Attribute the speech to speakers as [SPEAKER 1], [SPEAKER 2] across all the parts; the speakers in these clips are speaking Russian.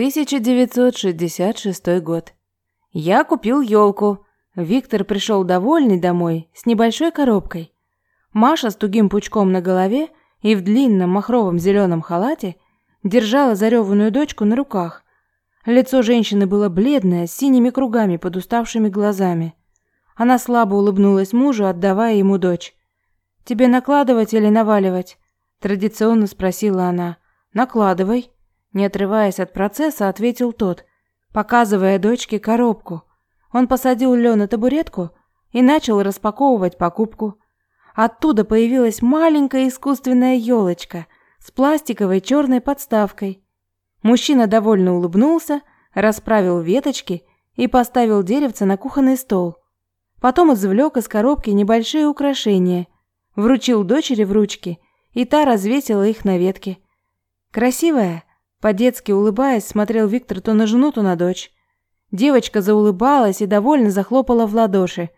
[SPEAKER 1] 1966 год. Я купил елку. Виктор пришел довольный домой с небольшой коробкой. Маша с тугим пучком на голове и в длинном махровом зеленом халате держала зареванную дочку на руках. Лицо женщины было бледное, с синими кругами под уставшими глазами. Она слабо улыбнулась мужу, отдавая ему дочь. «Тебе накладывать или наваливать?» Традиционно спросила она. «Накладывай». Не отрываясь от процесса, ответил тот, показывая дочке коробку. Он посадил Лё на табуретку и начал распаковывать покупку. Оттуда появилась маленькая искусственная елочка с пластиковой черной подставкой. Мужчина довольно улыбнулся, расправил веточки и поставил деревце на кухонный стол. Потом извлек из коробки небольшие украшения, вручил дочери в ручки, и та развесила их на ветке. «Красивая?» По-детски улыбаясь, смотрел Виктор то на жену, то на дочь. Девочка заулыбалась и довольно захлопала в ладоши.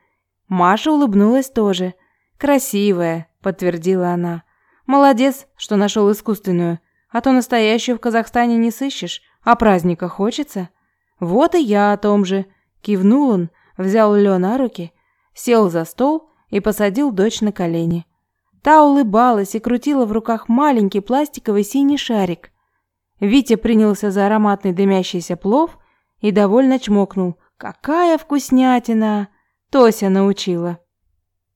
[SPEAKER 1] Маша улыбнулась тоже. «Красивая», — подтвердила она. «Молодец, что нашел искусственную. А то настоящую в Казахстане не сыщешь, а праздника хочется». «Вот и я о том же», — кивнул он, взял Лё на руки, сел за стол и посадил дочь на колени. Та улыбалась и крутила в руках маленький пластиковый синий шарик. Витя принялся за ароматный дымящийся плов и довольно чмокнул. «Какая вкуснятина!» Тося научила.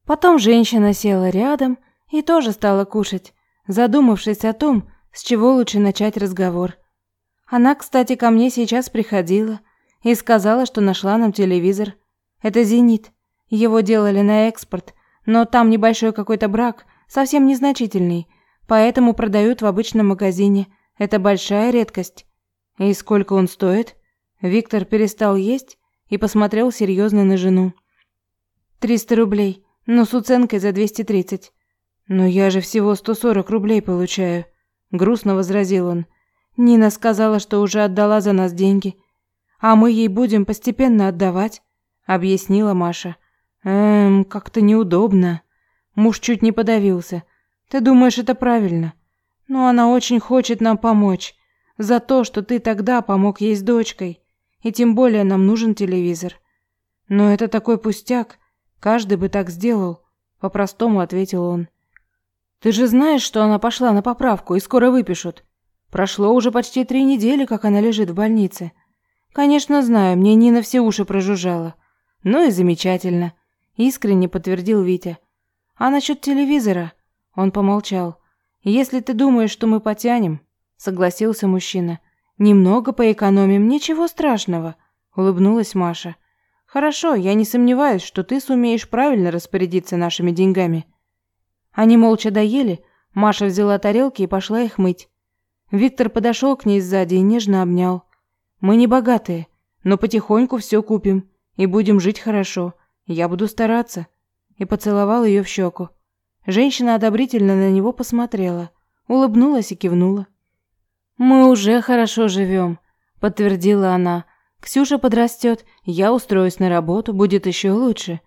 [SPEAKER 1] Потом женщина села рядом и тоже стала кушать, задумавшись о том, с чего лучше начать разговор. Она, кстати, ко мне сейчас приходила и сказала, что нашла нам телевизор. Это «Зенит». Его делали на экспорт, но там небольшой какой-то брак, совсем незначительный, поэтому продают в обычном магазине. Это большая редкость. И сколько он стоит? Виктор перестал есть и посмотрел серьезно на жену. «Триста рублей, но с уценкой за двести тридцать». «Но я же всего сто сорок рублей получаю», — грустно возразил он. «Нина сказала, что уже отдала за нас деньги, а мы ей будем постепенно отдавать», — объяснила Маша. «Эм, как-то неудобно». Муж чуть не подавился. «Ты думаешь, это правильно?» «Но она очень хочет нам помочь. За то, что ты тогда помог ей с дочкой. И тем более нам нужен телевизор». «Но это такой пустяк. Каждый бы так сделал», — по-простому ответил он. «Ты же знаешь, что она пошла на поправку и скоро выпишут. Прошло уже почти три недели, как она лежит в больнице». «Конечно знаю, мне Нина все уши прожужжала». «Ну и замечательно», — искренне подтвердил Витя. А насчет телевизора? Он помолчал. Если ты думаешь, что мы потянем, согласился мужчина. Немного поэкономим, ничего страшного, улыбнулась Маша. Хорошо, я не сомневаюсь, что ты сумеешь правильно распорядиться нашими деньгами. Они молча доели, Маша взяла тарелки и пошла их мыть. Виктор подошел к ней сзади и нежно обнял. Мы не богатые, но потихоньку все купим и будем жить хорошо. Я буду стараться и поцеловал ее в щеку. Женщина одобрительно на него посмотрела, улыбнулась и кивнула. «Мы уже хорошо живем», — подтвердила она. «Ксюша подрастет, я устроюсь на работу, будет еще лучше».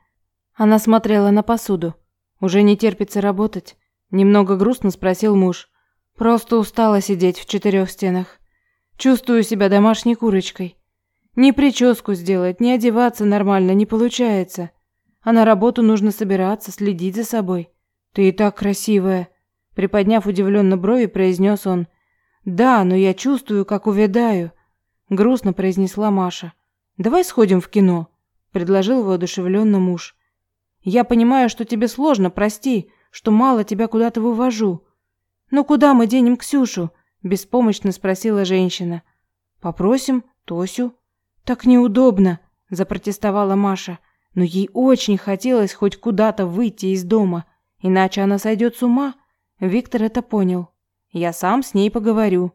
[SPEAKER 1] Она смотрела на посуду. «Уже не терпится работать?» Немного грустно спросил муж. «Просто устала сидеть в четырех стенах. Чувствую себя домашней курочкой. Ни прическу сделать, ни одеваться нормально не получается. А на работу нужно собираться, следить за собой. Ты и так красивая, приподняв удивленно брови, произнес он. Да, но я чувствую, как увядаю, грустно произнесла Маша. Давай сходим в кино, предложил воодушевленно муж. Я понимаю, что тебе сложно, прости, что мало тебя куда-то вывожу. Но куда мы денем Ксюшу? беспомощно спросила женщина. Попросим Тосю. Так неудобно, запротестовала Маша но ей очень хотелось хоть куда-то выйти из дома, иначе она сойдет с ума. Виктор это понял. Я сам с ней поговорю,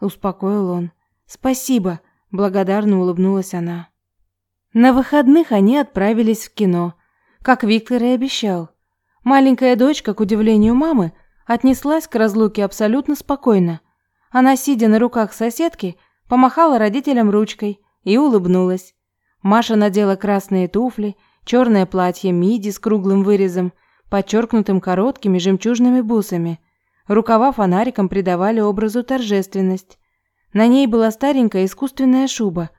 [SPEAKER 1] успокоил он. Спасибо, благодарно улыбнулась она. На выходных они отправились в кино, как Виктор и обещал. Маленькая дочка, к удивлению мамы, отнеслась к разлуке абсолютно спокойно. Она, сидя на руках соседки, помахала родителям ручкой и улыбнулась. Маша надела красные туфли, черное платье миди с круглым вырезом, подчеркнутым короткими жемчужными бусами. Рукава фонариком придавали образу торжественность. На ней была старенькая искусственная шуба.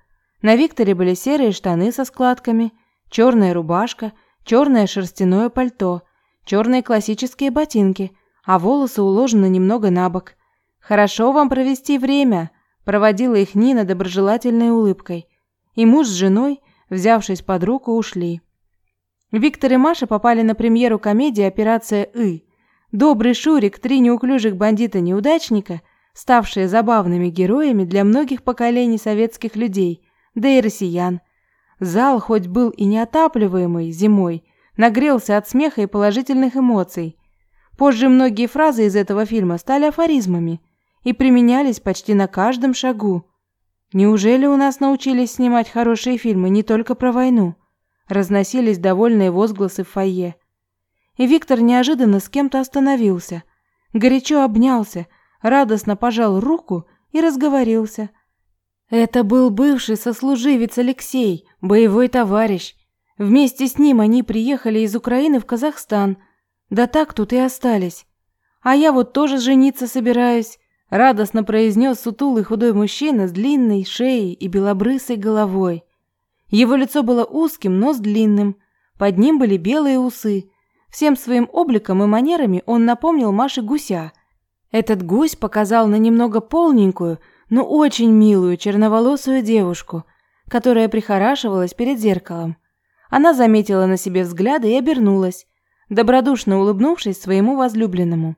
[SPEAKER 1] На Викторе были серые штаны со складками, черная рубашка, черное шерстяное пальто, черные классические ботинки, а волосы уложены немного на бок. «Хорошо вам провести время», – проводила их Нина доброжелательной улыбкой. И муж с женой, взявшись под руку, ушли. Виктор и Маша попали на премьеру комедии «Операция И». Добрый Шурик, три неуклюжих бандита-неудачника, ставшие забавными героями для многих поколений советских людей, да и россиян. Зал, хоть был и неотапливаемый зимой, нагрелся от смеха и положительных эмоций. Позже многие фразы из этого фильма стали афоризмами и применялись почти на каждом шагу. Неужели у нас научились снимать хорошие фильмы не только про войну? Разносились довольные возгласы в фойе. И Виктор неожиданно с кем-то остановился. Горячо обнялся, радостно пожал руку и разговорился. Это был бывший сослуживец Алексей, боевой товарищ. Вместе с ним они приехали из Украины в Казахстан. Да так тут и остались. А я вот тоже жениться собираюсь, радостно произнес сутулый худой мужчина с длинной шеей и белобрысой головой. Его лицо было узким, но с длинным. Под ним были белые усы. Всем своим обликом и манерами он напомнил Маше гуся. Этот гусь показал на немного полненькую, но очень милую черноволосую девушку, которая прихорашивалась перед зеркалом. Она заметила на себе взгляды и обернулась, добродушно улыбнувшись своему возлюбленному.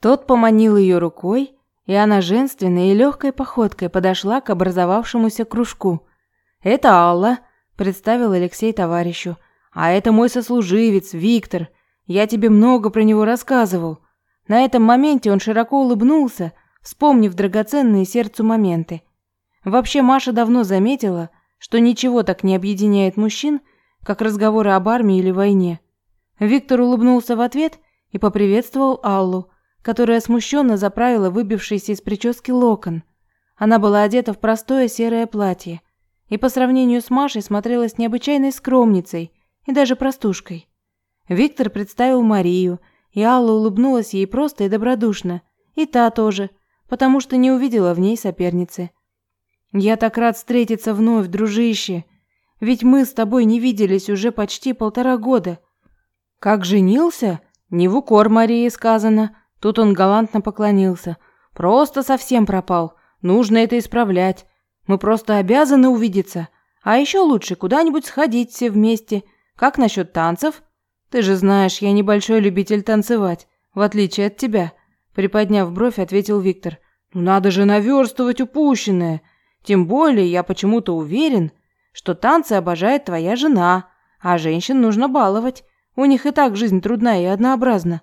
[SPEAKER 1] Тот поманил ее рукой, и она женственной и легкой походкой подошла к образовавшемуся кружку – «Это Алла», – представил Алексей товарищу. «А это мой сослуживец, Виктор. Я тебе много про него рассказывал». На этом моменте он широко улыбнулся, вспомнив драгоценные сердцу моменты. Вообще Маша давно заметила, что ничего так не объединяет мужчин, как разговоры об армии или войне. Виктор улыбнулся в ответ и поприветствовал Аллу, которая смущенно заправила выбившийся из прически локон. Она была одета в простое серое платье – и по сравнению с Машей смотрелась необычайной скромницей и даже простушкой. Виктор представил Марию, и Алла улыбнулась ей просто и добродушно, и та тоже, потому что не увидела в ней соперницы. «Я так рад встретиться вновь, дружище, ведь мы с тобой не виделись уже почти полтора года. Как женился? Не в укор Марии сказано». Тут он галантно поклонился. «Просто совсем пропал. Нужно это исправлять. Мы просто обязаны увидеться. А еще лучше куда-нибудь сходить все вместе. Как насчет танцев? Ты же знаешь, я небольшой любитель танцевать, в отличие от тебя. Приподняв бровь, ответил Виктор. Ну надо же наверстывать упущенное. Тем более я почему-то уверен, что танцы обожает твоя жена, а женщин нужно баловать. У них и так жизнь трудная и однообразна.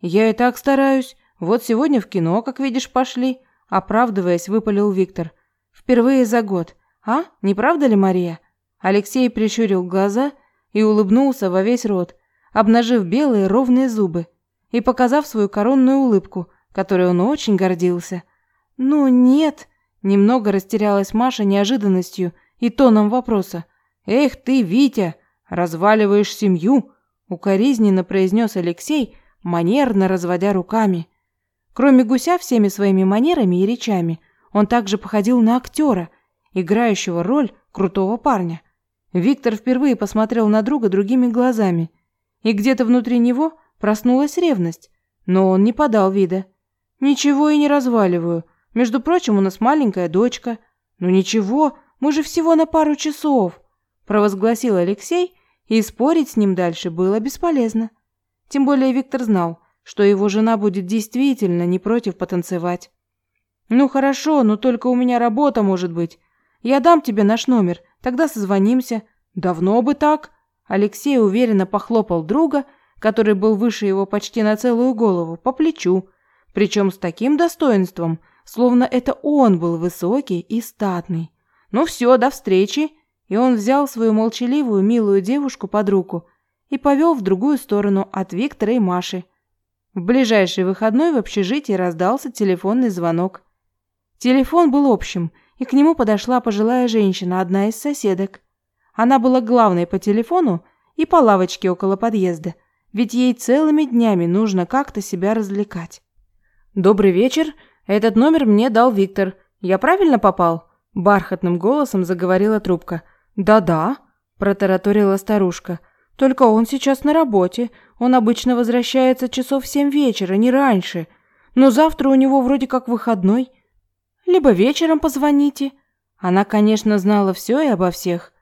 [SPEAKER 1] Я и так стараюсь. Вот сегодня в кино, как видишь, пошли. Оправдываясь, выпалил Виктор. Впервые за год. А? Не правда ли, Мария? Алексей прищурил глаза и улыбнулся во весь рот, обнажив белые ровные зубы и показав свою коронную улыбку, которой он очень гордился. «Ну, нет», – немного растерялась Маша неожиданностью и тоном вопроса. «Эх ты, Витя, разваливаешь семью», – укоризненно произнес Алексей, манерно разводя руками. Кроме гуся всеми своими манерами и речами – он также походил на актера, играющего роль крутого парня. Виктор впервые посмотрел на друга другими глазами, и где-то внутри него проснулась ревность, но он не подал вида. «Ничего и не разваливаю. Между прочим, у нас маленькая дочка. Ну ничего, мы же всего на пару часов», – провозгласил Алексей, и спорить с ним дальше было бесполезно. Тем более Виктор знал, что его жена будет действительно не против потанцевать. «Ну хорошо, но только у меня работа может быть. Я дам тебе наш номер, тогда созвонимся». «Давно бы так». Алексей уверенно похлопал друга, который был выше его почти на целую голову, по плечу, причем с таким достоинством, словно это он был высокий и статный. «Ну все, до встречи!» И он взял свою молчаливую, милую девушку под руку и повел в другую сторону от Виктора и Маши. В ближайший выходной в общежитии раздался телефонный звонок. Телефон был общим, и к нему подошла пожилая женщина, одна из соседок. Она была главной по телефону и по лавочке около подъезда, ведь ей целыми днями нужно как-то себя развлекать. «Добрый вечер. Этот номер мне дал Виктор. Я правильно попал?» Бархатным голосом заговорила трубка. «Да-да», – протараторила старушка. «Только он сейчас на работе. Он обычно возвращается часов в семь вечера, не раньше. Но завтра у него вроде как выходной. Либо вечером позвоните». Она, конечно, знала все и обо всех.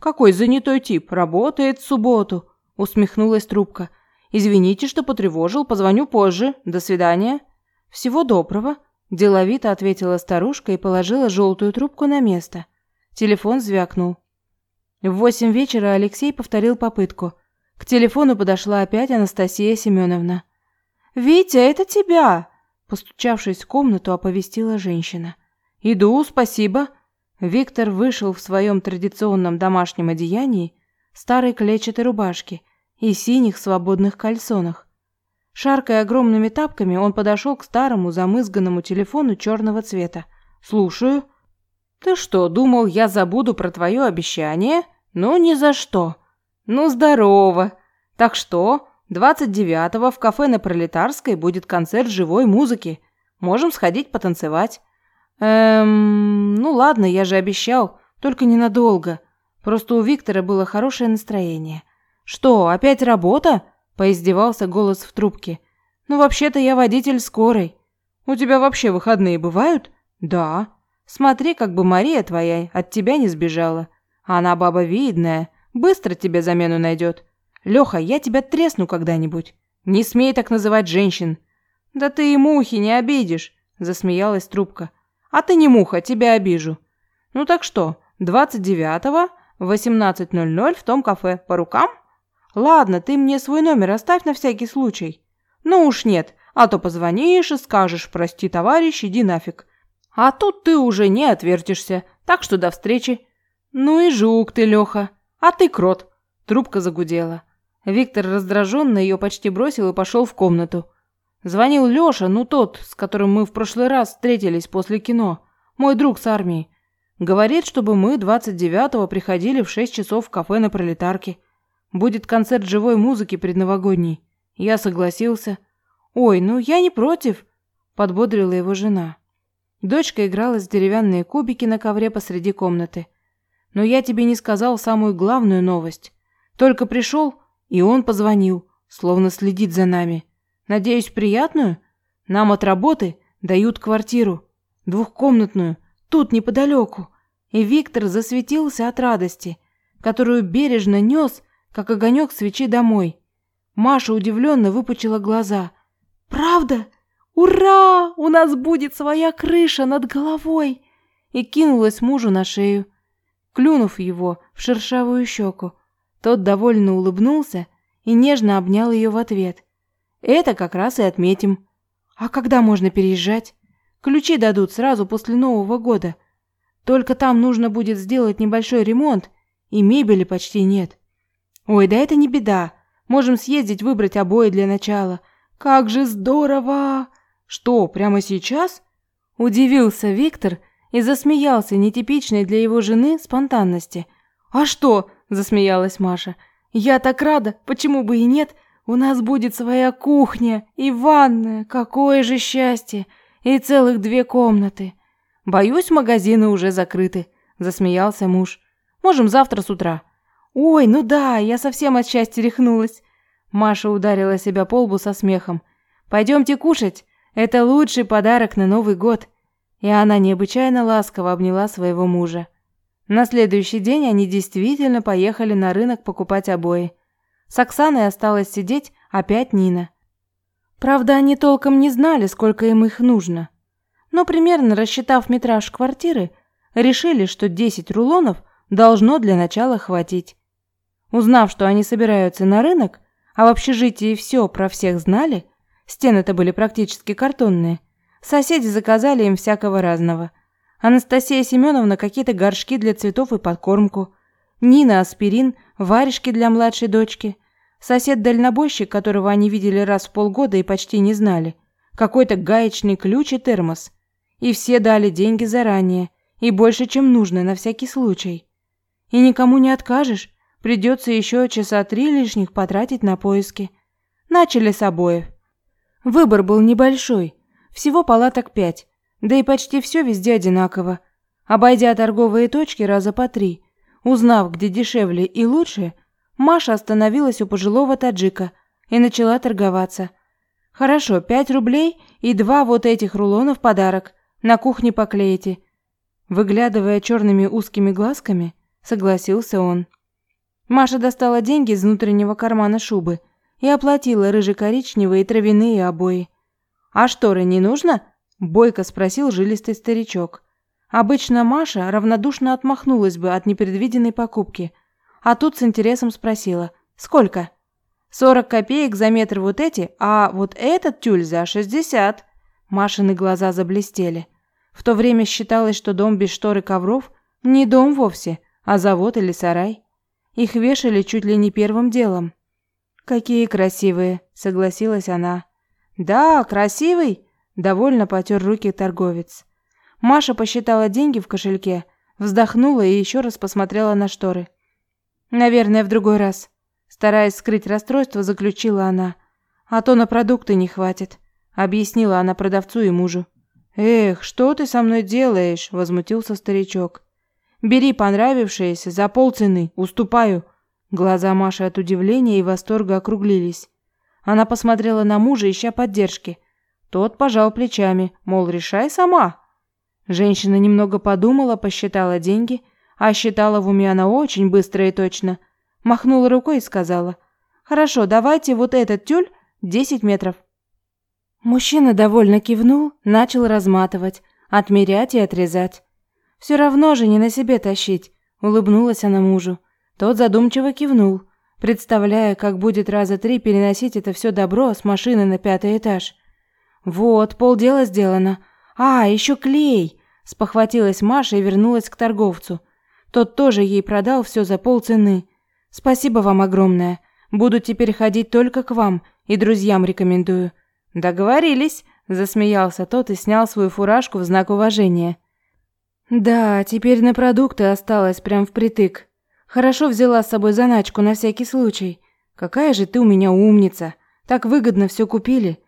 [SPEAKER 1] «Какой занятой тип, работает в субботу», – усмехнулась трубка. «Извините, что потревожил, позвоню позже. До свидания». «Всего доброго», – деловито ответила старушка и положила желтую трубку на место. Телефон звякнул. В восемь вечера Алексей повторил попытку. К телефону подошла опять Анастасия Семеновна. «Витя, это тебя!» Постучавшись в комнату, оповестила женщина. «Иду, спасибо». Виктор вышел в своем традиционном домашнем одеянии, старой клетчатой рубашке и синих свободных кальсонах. Шаркая огромными тапками, он подошел к старому замызганному телефону черного цвета. «Слушаю». «Ты что, думал, я забуду про твое обещание? Ну, ни за что». «Ну, здорово. Так что, 29-го в кафе на Пролетарской будет концерт живой музыки. Можем сходить потанцевать». «Эм, ну ладно, я же обещал, только ненадолго. Просто у Виктора было хорошее настроение». «Что, опять работа?» – поиздевался голос в трубке. «Ну, вообще-то я водитель скорой. У тебя вообще выходные бывают?» «Да». «Смотри, как бы Мария твоя от тебя не сбежала. Она баба видная, быстро тебе замену найдет. Леха, я тебя тресну когда-нибудь. Не смей так называть женщин». «Да ты и мухи не обидишь», – засмеялась трубка. «А ты не муха, тебя обижу». «Ну так что, 29-го, 18.00 в том кафе. По рукам?» Ладно, ты мне свой номер оставь на всякий случай. Ну уж нет, а то позвонишь и скажешь «Прости, товарищ, иди нафиг». А тут ты уже не отвертишься, так что до встречи. Ну и жук ты, Леха. А ты крот. Трубка загудела. Виктор раздраженно ее почти бросил и пошел в комнату. Звонил Леша, ну тот, с которым мы в прошлый раз встретились после кино. Мой друг с армии. Говорит, чтобы мы 29-го приходили в 6 часов в кафе на Пролетарке. Будет концерт живой музыки предновогодний. Я согласился. Ой, ну я не против, подбодрила его жена. Дочка играла с деревянные кубики на ковре посреди комнаты. Но я тебе не сказал самую главную новость. Только пришел, и он позвонил, словно следит за нами. Надеюсь, приятную? Нам от работы дают квартиру, двухкомнатную, тут неподалеку. И Виктор засветился от радости, которую бережно нес как огонек свечи домой. Маша удивленно выпучила глаза. «Правда? Ура! У нас будет своя крыша над головой!» И кинулась мужу на шею, клюнув его в шершавую щеку. Тот довольно улыбнулся и нежно обнял ее в ответ. «Это как раз и отметим. А когда можно переезжать? Ключи дадут сразу после Нового года. Только там нужно будет сделать небольшой ремонт, и мебели почти нет. Ой, да это не беда. Можем съездить выбрать обои для начала. Как же здорово! Что, прямо сейчас? Удивился Виктор и засмеялся нетипичной для его жены спонтанности. А что? Засмеялась Маша. Я так рада, почему бы и нет? У нас будет своя кухня и ванная. Какое же счастье! И целых две комнаты. Боюсь, магазины уже закрыты, засмеялся муж. Можем завтра с утра. «Ой, ну да, я совсем от счастья рехнулась!» Маша ударила себя по лбу со смехом. «Пойдемте кушать! Это лучший подарок на Новый год!» И она необычайно ласково обняла своего мужа. На следующий день они действительно поехали на рынок покупать обои. С Оксаной осталось сидеть опять Нина. Правда, они толком не знали, сколько им их нужно. Но примерно рассчитав метраж квартиры, решили, что 10 рулонов должно для начала хватить. Узнав, что они собираются на рынок, а в общежитии все про всех знали, стены-то были практически картонные, соседи заказали им всякого разного. Анастасия Семеновна какие-то горшки для цветов и подкормку, Нина аспирин, варежки для младшей дочки, сосед-дальнобойщик, которого они видели раз в полгода и почти не знали, какой-то гаечный ключ и термос. И все дали деньги заранее, и больше, чем нужно, на всякий случай. И никому не откажешь, Придется еще часа три лишних потратить на поиски. Начали с обоев. Выбор был небольшой, всего палаток пять. Да и почти все везде одинаково. Обойдя торговые точки раза по три, узнав, где дешевле и лучше, Маша остановилась у пожилого таджика и начала торговаться. «Хорошо, пять рублей и два вот этих рулона в подарок. На кухне поклеите». Выглядывая черными узкими глазками, согласился он. Маша достала деньги из внутреннего кармана шубы и оплатила рыже-коричневые травяные обои. «А шторы не нужно?» – бойко спросил жилистый старичок. Обычно Маша равнодушно отмахнулась бы от непредвиденной покупки, а тут с интересом спросила «Сколько?» «Сорок копеек за метр вот эти, а вот этот тюль за шестьдесят». Машины глаза заблестели. В то время считалось, что дом без штор и ковров – не дом вовсе, а завод или сарай. Их вешали чуть ли не первым делом. «Какие красивые!» – согласилась она. «Да, красивый!» – довольно потер руки торговец. Маша посчитала деньги в кошельке, вздохнула и еще раз посмотрела на шторы. «Наверное, в другой раз». Стараясь скрыть расстройство, заключила она. «А то на продукты не хватит», — объяснила она продавцу и мужу. «Эх, что ты со мной делаешь?» — возмутился старичок. «Бери понравившееся за полцены, уступаю». Глаза Маши от удивления и восторга округлились. Она посмотрела на мужа, ища поддержки. Тот пожал плечами, мол, решай сама. Женщина немного подумала, посчитала деньги, а считала в уме она очень быстро и точно. Махнула рукой и сказала, «Хорошо, давайте вот этот тюль десять метров». Мужчина довольно кивнул, начал разматывать, отмерять и отрезать. «Все равно же не на себе тащить», — улыбнулась она мужу. Тот задумчиво кивнул, представляя, как будет раза три переносить это все добро с машины на пятый этаж. «Вот, полдела сделано. А, еще клей!» Спохватилась Маша и вернулась к торговцу. Тот тоже ей продал все за полцены. Спасибо вам огромное. Буду теперь ходить только к вам и друзьям рекомендую. Договорились, засмеялся тот и снял свою фуражку в знак уважения. Да, теперь на продукты осталось прям впритык. Хорошо взяла с собой заначку на всякий случай. Какая же ты у меня умница. Так выгодно все купили.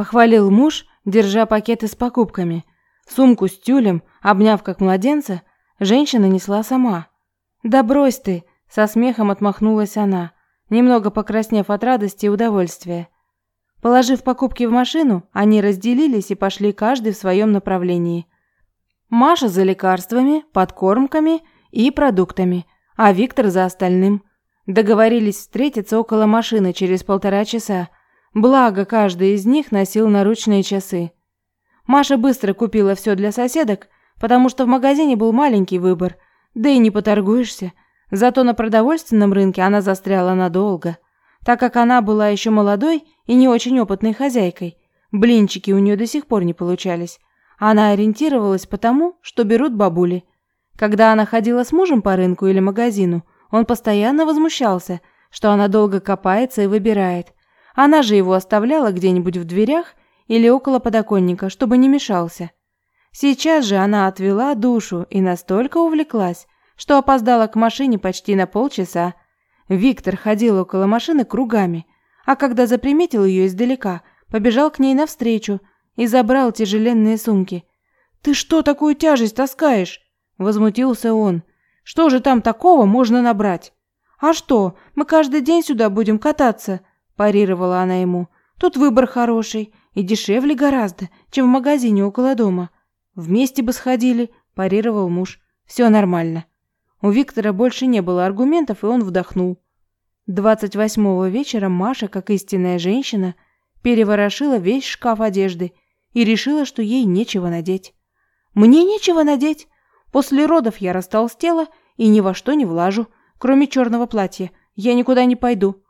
[SPEAKER 1] Похвалил муж, держа пакеты с покупками. Сумку с тюлем, обняв как младенца, женщина несла сама. «Да брось ты!» – со смехом отмахнулась она, немного покраснев от радости и удовольствия. Положив покупки в машину, они разделились и пошли каждый в своем направлении. Маша за лекарствами, подкормками и продуктами, а Виктор за остальным. Договорились встретиться около машины через полтора часа, благо каждый из них носил наручные часы. Маша быстро купила все для соседок, потому что в магазине был маленький выбор, да и не поторгуешься. Зато на продовольственном рынке она застряла надолго, так как она была еще молодой и не очень опытной хозяйкой. Блинчики у нее до сих пор не получались. Она ориентировалась по тому, что берут бабули. Когда она ходила с мужем по рынку или магазину, он постоянно возмущался, что она долго копается и выбирает. Она же его оставляла где-нибудь в дверях или около подоконника, чтобы не мешался. Сейчас же она отвела душу и настолько увлеклась, что опоздала к машине почти на полчаса. Виктор ходил около машины кругами, а когда заприметил ее издалека, побежал к ней навстречу и забрал тяжеленные сумки. «Ты что такую тяжесть таскаешь?» – возмутился он. «Что же там такого можно набрать?» «А что, мы каждый день сюда будем кататься?» – парировала она ему. «Тут выбор хороший, и дешевле гораздо, чем в магазине около дома. Вместе бы сходили, парировал муж. Все нормально. У Виктора больше не было аргументов, и он вдохнул. 28-го вечера Маша, как истинная женщина, переворошила весь шкаф одежды и решила, что ей нечего надеть. Мне нечего надеть. После родов я растолстела и ни во что не влажу, кроме черного платья. Я никуда не пойду.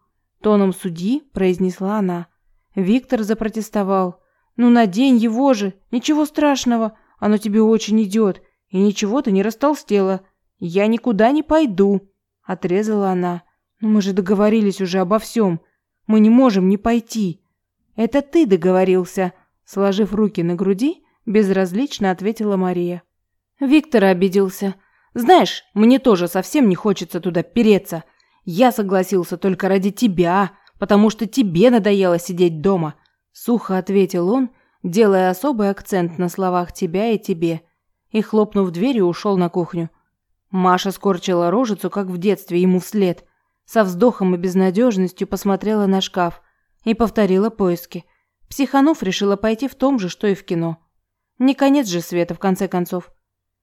[SPEAKER 1] Тоном судьи произнесла она. Виктор запротестовал. «Ну, надень его же, ничего страшного, оно тебе очень идет, и ничего ты не растолстела. Я никуда не пойду», — отрезала она. «Но мы же договорились уже обо всем. Мы не можем не пойти». «Это ты договорился», — сложив руки на груди, безразлично ответила Мария. Виктор обиделся. «Знаешь, мне тоже совсем не хочется туда переться. Я согласился только ради тебя, потому что тебе надоело сидеть дома», – сухо ответил он, делая особый акцент на словах «тебя» и «тебе», и, хлопнув дверью, ушел на кухню. Маша скорчила рожицу, как в детстве, ему вслед. Со вздохом и безнадежностью посмотрела на шкаф и повторила поиски. Психанув, решила пойти в том же, что и в кино. Не конец же света, в конце концов.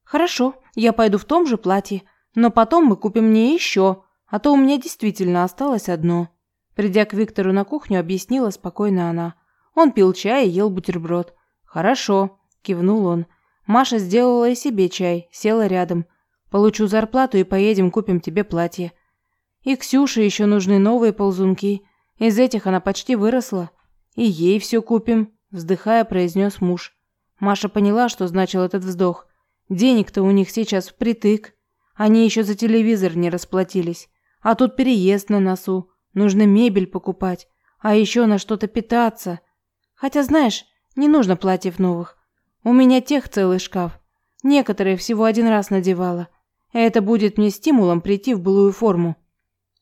[SPEAKER 1] «Хорошо, я пойду в том же платье, но потом мы купим мне еще, а то у меня действительно осталось одно». Придя к Виктору на кухню, объяснила спокойно она. Он пил чай и ел бутерброд. «Хорошо», – кивнул он. Маша сделала и себе чай, села рядом. «Получу зарплату и поедем купим тебе платье». И Ксюше еще нужны новые ползунки. Из этих она почти выросла. И ей все купим, вздыхая, произнес муж. Маша поняла, что значил этот вздох. Денег-то у них сейчас впритык. Они еще за телевизор не расплатились. А тут переезд на носу. Нужно мебель покупать. А еще на что-то питаться. Хотя, знаешь, не нужно платьев новых. У меня тех целый шкаф. Некоторые всего один раз надевала. Это будет мне стимулом прийти в былую форму.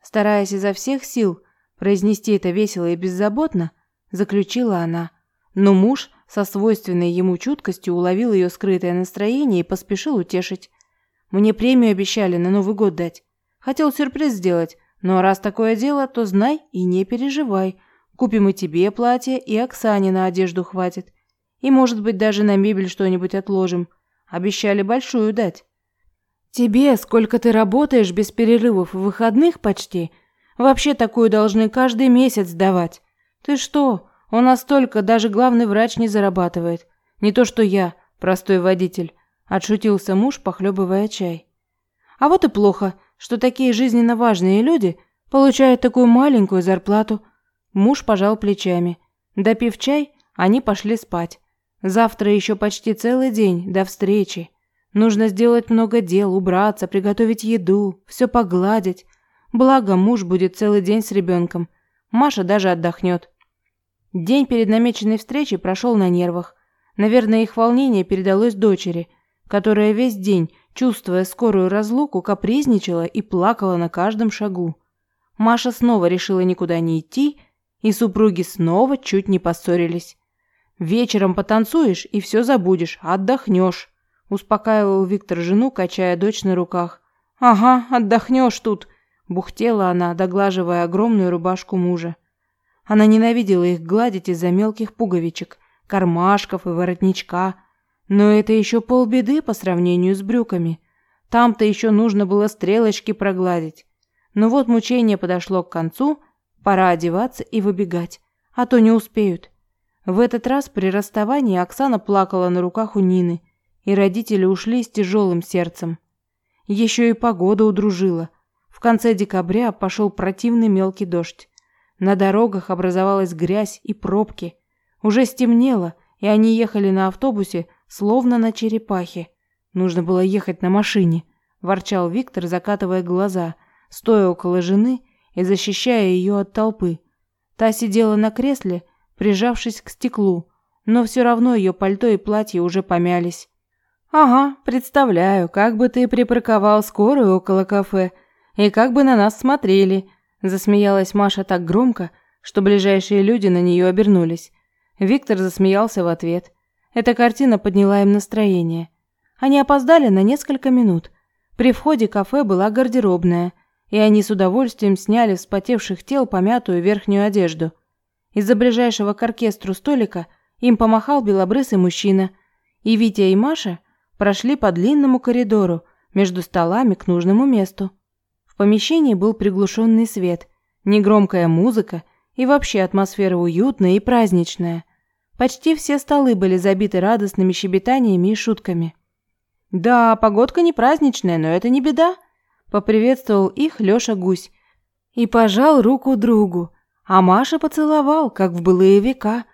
[SPEAKER 1] Стараясь изо всех сил произнести это весело и беззаботно, заключила она. Но муж со свойственной ему чуткостью уловил ее скрытое настроение и поспешил утешить. Мне премию обещали на Новый год дать. Хотел сюрприз сделать, но раз такое дело, то знай и не переживай. Купим и тебе платье, и Оксане на одежду хватит. И, может быть, даже на мебель что-нибудь отложим. Обещали большую дать. Тебе, сколько ты работаешь без перерывов и выходных почти, вообще такую должны каждый месяц давать. Ты что, у нас столько даже главный врач не зарабатывает. Не то что я, простой водитель. Отшутился муж, похлебывая чай. А вот и плохо, что такие жизненно важные люди получают такую маленькую зарплату – Муж пожал плечами. Допив чай, они пошли спать. Завтра еще почти целый день до встречи. Нужно сделать много дел, убраться, приготовить еду, все погладить. Благо, муж будет целый день с ребенком. Маша даже отдохнет. День перед намеченной встречей прошел на нервах. Наверное, их волнение передалось дочери, которая весь день, чувствуя скорую разлуку, капризничала и плакала на каждом шагу. Маша снова решила никуда не идти и супруги снова чуть не поссорились. «Вечером потанцуешь и все забудешь, отдохнешь», – успокаивал Виктор жену, качая дочь на руках. «Ага, отдохнешь тут», – бухтела она, доглаживая огромную рубашку мужа. Она ненавидела их гладить из-за мелких пуговичек, кармашков и воротничка. Но это еще полбеды по сравнению с брюками. Там-то еще нужно было стрелочки прогладить. Но вот мучение подошло к концу, Пора одеваться и выбегать, а то не успеют. В этот раз при расставании Оксана плакала на руках у Нины, и родители ушли с тяжелым сердцем. Еще и погода удружила. В конце декабря пошел противный мелкий дождь. На дорогах образовалась грязь и пробки. Уже стемнело, и они ехали на автобусе, словно на черепахе. Нужно было ехать на машине, ворчал Виктор, закатывая глаза, стоя около жены и защищая ее от толпы. Та сидела на кресле, прижавшись к стеклу, но все равно ее пальто и платье уже помялись. «Ага, представляю, как бы ты припарковал скорую около кафе, и как бы на нас смотрели», засмеялась Маша так громко, что ближайшие люди на нее обернулись. Виктор засмеялся в ответ. Эта картина подняла им настроение. Они опоздали на несколько минут. При входе кафе была гардеробная – и они с удовольствием сняли вспотевших тел помятую верхнюю одежду. Из-за ближайшего к оркестру столика им помахал белобрысый мужчина, и Витя и Маша прошли по длинному коридору между столами к нужному месту. В помещении был приглушенный свет, негромкая музыка и вообще атмосфера уютная и праздничная. Почти все столы были забиты радостными щебетаниями и шутками. «Да, погодка не праздничная, но это не беда», Поприветствовал их Лёша Гусь и пожал руку другу, а Маша поцеловал, как в былые века.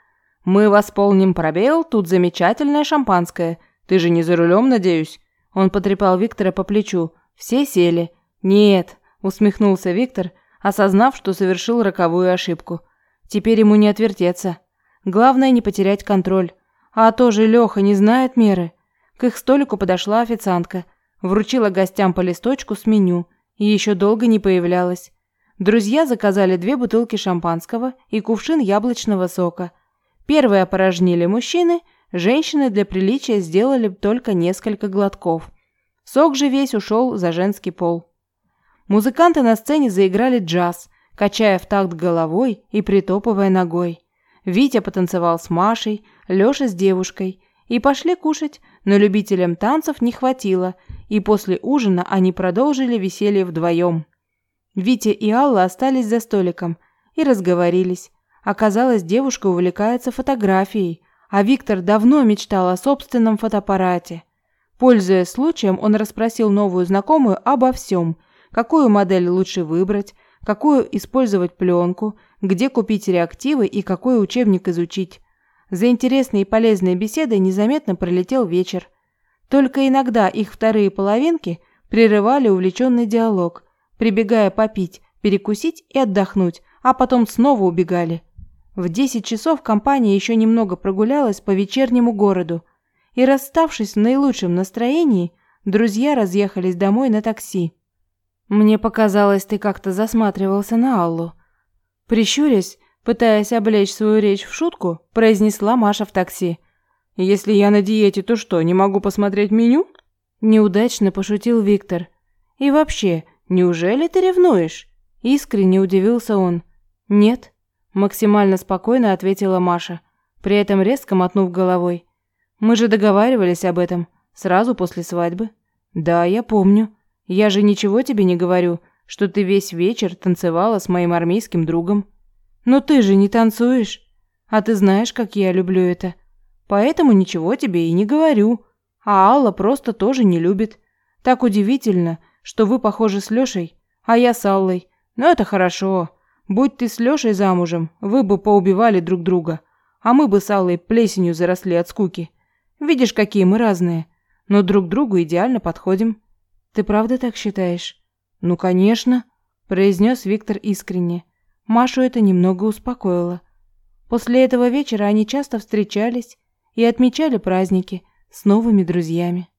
[SPEAKER 1] «Мы восполним пробел, тут замечательное шампанское. Ты же не за рулем, надеюсь?» Он потрепал Виктора по плечу. Все сели. «Нет», – усмехнулся Виктор, осознав, что совершил роковую ошибку. «Теперь ему не отвертеться. Главное не потерять контроль. А то же Лёха не знает меры». К их столику подошла официантка – Вручила гостям по листочку с меню и еще долго не появлялась. Друзья заказали две бутылки шампанского и кувшин яблочного сока. Первые опорожнили мужчины, женщины для приличия сделали только несколько глотков. Сок же весь ушел за женский пол. Музыканты на сцене заиграли джаз, качая в такт головой и притопывая ногой. Витя потанцевал с Машей, Лёша с девушкой. И пошли кушать, но любителям танцев не хватило, и после ужина они продолжили веселье вдвоем. Витя и Алла остались за столиком и разговорились. Оказалось, девушка увлекается фотографией, а Виктор давно мечтал о собственном фотоаппарате. Пользуясь случаем, он расспросил новую знакомую обо всем, какую модель лучше выбрать, какую использовать пленку, где купить реактивы и какой учебник изучить. За интересной и полезной беседой незаметно пролетел вечер. Только иногда их вторые половинки прерывали увлеченный диалог, прибегая попить, перекусить и отдохнуть, а потом снова убегали. В десять часов компания еще немного прогулялась по вечернему городу, и, расставшись в наилучшем настроении, друзья разъехались домой на такси. «Мне показалось, ты как-то засматривался на Аллу». Прищурясь, пытаясь облечь свою речь в шутку, произнесла Маша в такси. «Если я на диете, то что, не могу посмотреть меню?» Неудачно пошутил Виктор. «И вообще, неужели ты ревнуешь?» Искренне удивился он. «Нет», – максимально спокойно ответила Маша, при этом резко мотнув головой. «Мы же договаривались об этом, сразу после свадьбы». «Да, я помню», я же ничего тебе не говорю, что ты весь вечер танцевала с моим армейским другом. Но ты же не танцуешь. А ты знаешь, как я люблю это. Поэтому ничего тебе и не говорю. А Алла просто тоже не любит. Так удивительно, что вы похожи с Лёшей, а я с Аллой. Но это хорошо. Будь ты с Лёшей замужем, вы бы поубивали друг друга. А мы бы с Аллой плесенью заросли от скуки. Видишь, какие мы разные. Но друг другу идеально подходим. Ты правда так считаешь? Ну, конечно, произнес Виктор искренне. Машу это немного успокоило. После этого вечера они часто встречались и отмечали праздники с новыми друзьями.